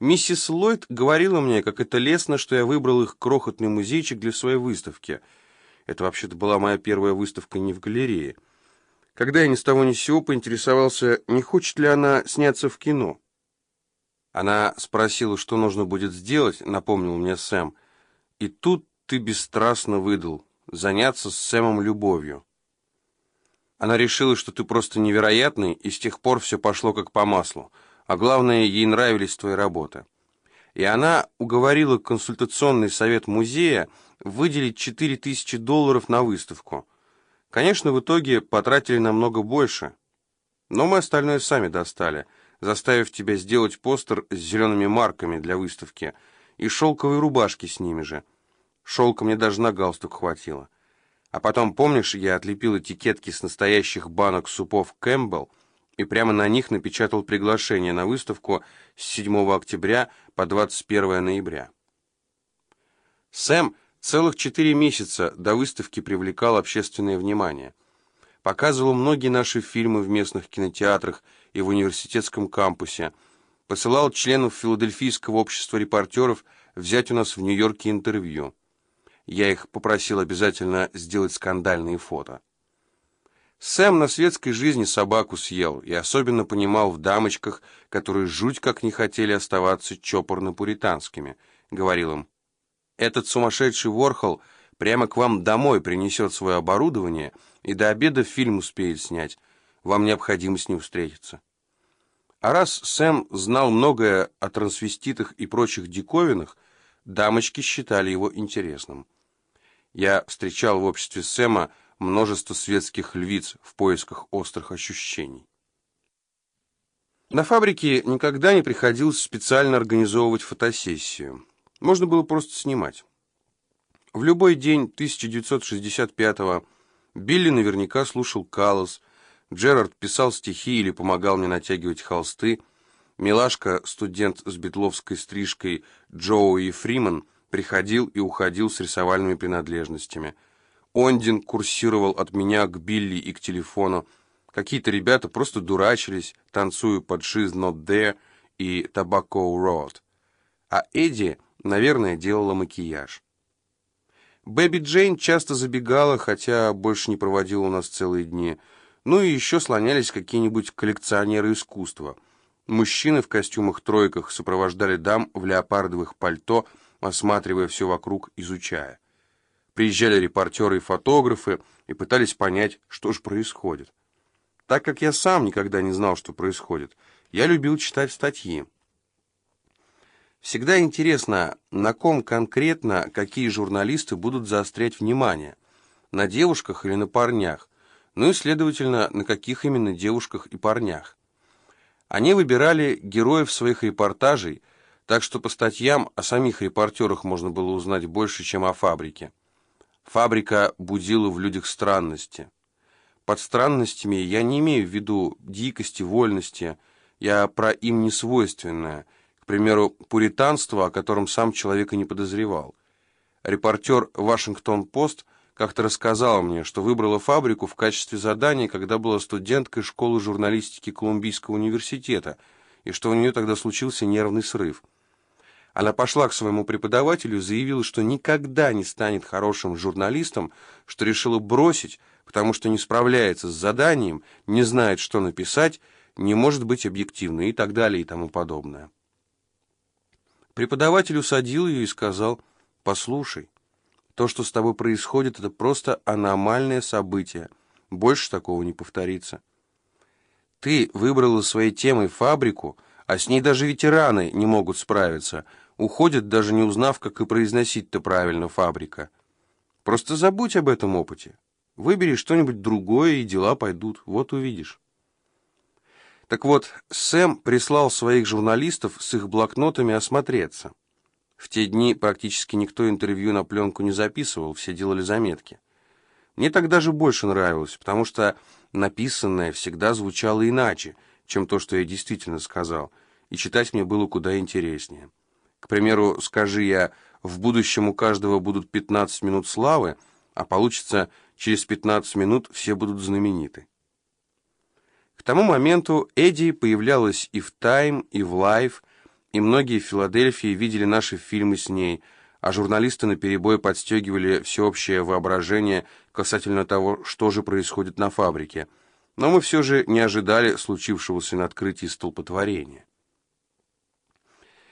Миссис Ллойд говорила мне, как это лестно, что я выбрал их крохотный музейчик для своей выставки. Это вообще-то была моя первая выставка не в галерее. Когда я ни с того ни с сего поинтересовался, не хочет ли она сняться в кино. Она спросила, что нужно будет сделать, напомнил мне Сэм. И тут ты бесстрастно выдал. Заняться с Сэмом любовью. Она решила, что ты просто невероятный, и с тех пор все пошло как по маслу. А главное, ей нравились твои работы. И она уговорила консультационный совет музея выделить 4000 долларов на выставку. Конечно, в итоге потратили намного больше. Но мы остальное сами достали, заставив тебя сделать постер с зелеными марками для выставки и шелковые рубашки с ними же. Шелка мне даже на галстук хватило. А потом, помнишь, я отлепил этикетки с настоящих банок супов Кэмпбелл и прямо на них напечатал приглашение на выставку с 7 октября по 21 ноября. Сэм целых четыре месяца до выставки привлекал общественное внимание. Показывал многие наши фильмы в местных кинотеатрах и в университетском кампусе. Посылал членов Филадельфийского общества репортеров взять у нас в Нью-Йорке интервью. Я их попросил обязательно сделать скандальные фото. Сэм на светской жизни собаку съел и особенно понимал в дамочках, которые жуть как не хотели оставаться чопорно-пуританскими. Говорил им, «Этот сумасшедший Ворхол прямо к вам домой принесет свое оборудование и до обеда фильм успеет снять. Вам необходимо с ним встретиться». А раз Сэм знал многое о трансвеститах и прочих диковинах, дамочки считали его интересным. Я встречал в обществе Сэма множество светских львиц в поисках острых ощущений. На фабрике никогда не приходилось специально организовывать фотосессию. Можно было просто снимать. В любой день 1965-го Билли наверняка слушал Каллас, Джерард писал стихи или помогал мне натягивать холсты, Милашка, студент с бетловской стрижкой Джоуи Фриман – приходил и уходил с рисовальными принадлежностями. Ондин курсировал от меня к Билли и к телефону. Какие-то ребята просто дурачились, танцуя под «She's not there» и «Tobacco Road». А Эдди, наверное, делала макияж. Бэби Джейн часто забегала, хотя больше не проводила у нас целые дни. Ну и еще слонялись какие-нибудь коллекционеры искусства. Мужчины в костюмах-тройках сопровождали дам в леопардовых пальто – осматривая все вокруг, изучая. Приезжали репортеры и фотографы и пытались понять, что же происходит. Так как я сам никогда не знал, что происходит, я любил читать статьи. Всегда интересно, на ком конкретно какие журналисты будут заострять внимание. На девушках или на парнях. Ну и, следовательно, на каких именно девушках и парнях. Они выбирали героев своих репортажей – так что по статьям о самих репортерах можно было узнать больше, чем о фабрике. Фабрика будила в людях странности. Под странностями я не имею в виду дикости, вольности, я про им несвойственное, к примеру, пуританство, о котором сам человек и не подозревал. Репортер «Вашингтон-Пост» как-то рассказал мне, что выбрала фабрику в качестве задания, когда была студенткой школы журналистики Колумбийского университета, и что у нее тогда случился нервный срыв. Она пошла к своему преподавателю, заявила, что никогда не станет хорошим журналистом, что решила бросить, потому что не справляется с заданием, не знает, что написать, не может быть объективной и так далее и тому подобное. Преподаватель усадил ее и сказал, «Послушай, то, что с тобой происходит, это просто аномальное событие. Больше такого не повторится. Ты выбрала своей темой фабрику, а с ней даже ветераны не могут справиться. Уходят, даже не узнав, как и произносить-то правильно фабрика. Просто забудь об этом опыте. Выбери что-нибудь другое, и дела пойдут. Вот увидишь. Так вот, Сэм прислал своих журналистов с их блокнотами осмотреться. В те дни практически никто интервью на пленку не записывал, все делали заметки. Мне так даже больше нравилось, потому что написанное всегда звучало иначе — чем то, что я действительно сказал, и читать мне было куда интереснее. К примеру, скажи я, в будущем у каждого будут 15 минут славы, а получится, через 15 минут все будут знамениты. К тому моменту Эдди появлялась и в Time, и в и и многие в Филадельфии видели наши фильмы с ней, а журналисты наперебой подстегивали всеобщее воображение касательно того, что же происходит на фабрике. Но мы все же не ожидали случившегося на открытии столпотворения.